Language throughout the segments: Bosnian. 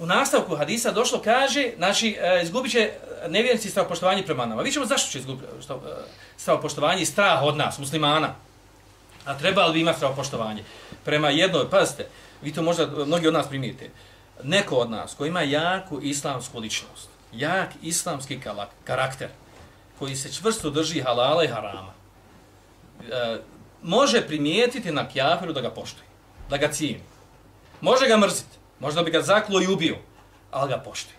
u nastavku hadisa došlo, kaže, znači, e, izgubit će nevjernici strah poštovanje prema nama. Vi ćemo zašto će izgubiti e, e, strah poštovanje i strah od nas, muslimana. A treba li bi imati strah poštovanje? Prema jednoj, pazite, vi to možda e, mnogi od nas primijete, neko od nas koji ima jaku islamsku ličnost, jak islamski karakter, koji se čvrsto drži halala i harama, e, može primijetiti na kjafiru da ga poštuje, da ga cijeni. Može ga mrziti, možda bi ga zaklo i ubio, ali ga poštuje.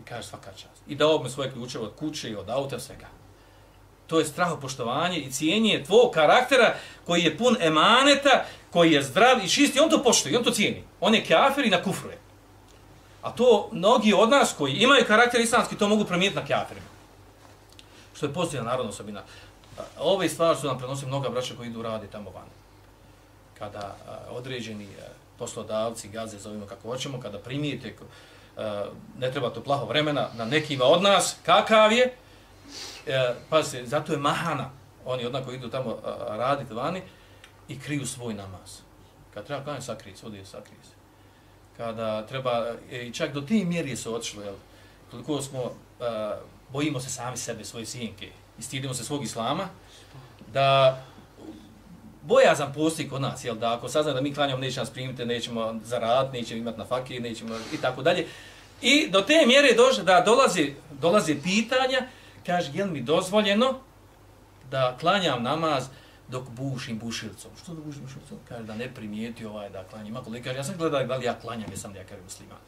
I kaže svaka čast. I dao mi svoje ključe od kuće i od auta, svega. To je strahopoštovanje i cijenje tvojeg karaktera koji je pun emaneta, koji je zdrav i čist i On to poštuje, on to cijeni. On je kafir i na kufruje. A to mnogi od nas koji imaju karakter islamski, to mogu promijeniti na kafirima. Što je pozitivna narodna osobina. Ove stvari su nam prenosili mnoga braća koji idu radi tamo van. Kada određeni poslodavci, gaze, zovimo kako hoćemo, kada primijete, ne treba to plaho vremena, na nekima od nas, kakav je, pa se, zato je mahana, oni odnako idu tamo raditi vani i kriju svoj namaz. Kad treba klanjati, sakrije se, odije sakrije se. Kada treba, e, i čak do te mjeri se otišlo, jel, koliko smo, bojimo se sami sebe, svoje sijenke, i stidimo se svog islama, da bojazan postoji kod nas, jel, da ako sazna da mi klanjamo, neće nas primiti, nećemo zaraditi, nećemo imati na fakir, nećemo i tako dalje. I do te mjere dođe da dolazi, dolazi pitanja, kaže, jel mi dozvoljeno da klanjam namaz dok bušim bušilcom? Što da bušim bušilcom? Kaže, da ne primijeti ovaj da klanjam. Ako li kaže, ja sam gledao da li ja klanjam, jesam li ja kaže musliman.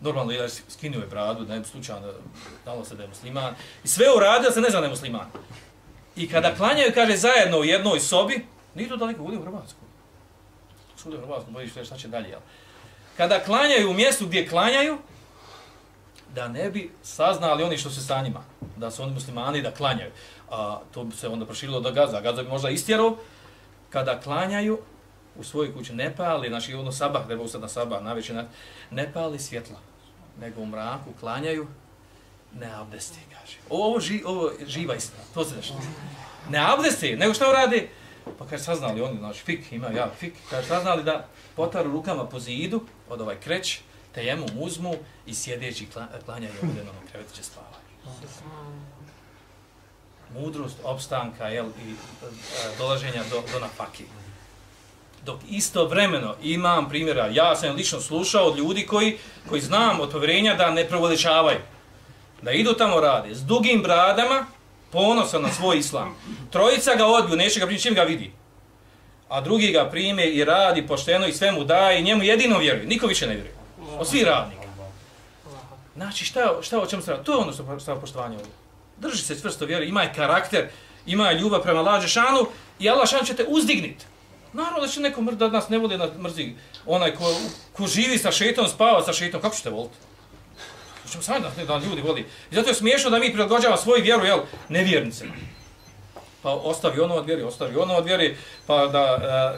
Normalno, ja skinuo je bradu, da je slučajno, dalo se da je musliman. I sve uradio se ne zna da je musliman. I kada klanjaju, kaže, zajedno u jednoj sobi, nije to daleko, ovdje u Hrvatskoj. Udi u Hrvatskoj, bojiš šta će dalje, jel? Kada klanjaju u mjestu gdje klanjaju, da ne bi saznali oni što se sa njima, da su oni muslimani da klanjaju. A to bi se onda proširilo do Gaza. Gaza bi možda istjerao kada klanjaju u svojoj kući ne pali, znači ono sabah, treba ustati na sabah, na večer, ne pali svjetla, nego u mraku klanjaju, ne abdesti, kaže. Ovo, ži, ovo živa istina, to se nešto. Ne abdesti, nego što radi? Pa kaže, saznali oni, znači fik, ima ja fik, kaže, saznali da potaru rukama po zidu od ovaj kreć, te jemu uzmu i sjedeći klanjaju ovdje na krevetu će spavati. Mudrost opstanka jel, i e, dolaženja do, do napaki. Dok istovremeno imam primjera, ja sam lično slušao od ljudi koji, koji znam od povjerenja da ne provoličavaju. Da idu tamo radi s dugim bradama, ponosan na svoj islam. Trojica ga odbiju, neće ga primiti, čim ga vidi. A drugi ga prime i radi pošteno i sve mu daje i njemu jedino vjeruje. Niko više ne vjeruje od svih radnika. Znači, šta, šta o čemu se radi? To je ono što stava poštovanje ovdje. Drži se čvrsto vjeruje, ima karakter, ima ljubav prema lađe šanu i Allah šan će te uzdigniti. Naravno da će neko mrda da nas ne voli na mrzi. Onaj ko, ko živi sa šetom, spava sa šetom, kako ćete voliti? Ćemo sami da, da ljudi voli. I zato je smiješno da mi prilagođava svoju vjeru, jel, nevjernicima pa ostavi ono od vjeri, ostavi ono od vjeri, pa da,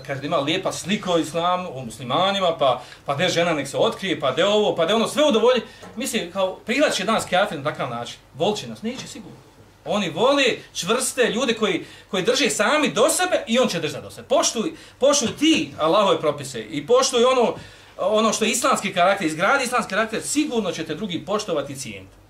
e, kaže da ima lijepa slika o islamu, o muslimanima, pa, pa de žena nek se otkrije, pa de ovo, pa de ono, sve udovolji. Misli, kao prihvat je danas kafir na takav način. Volči nas, neće sigurno. Oni voli čvrste ljude koji, koji drže sami do sebe i on će držati do sebe. Poštuj, poštuj ti Allahove propise i poštuj ono, ono što je islamski karakter, izgradi islamski karakter, sigurno ćete drugi poštovati i cijeniti.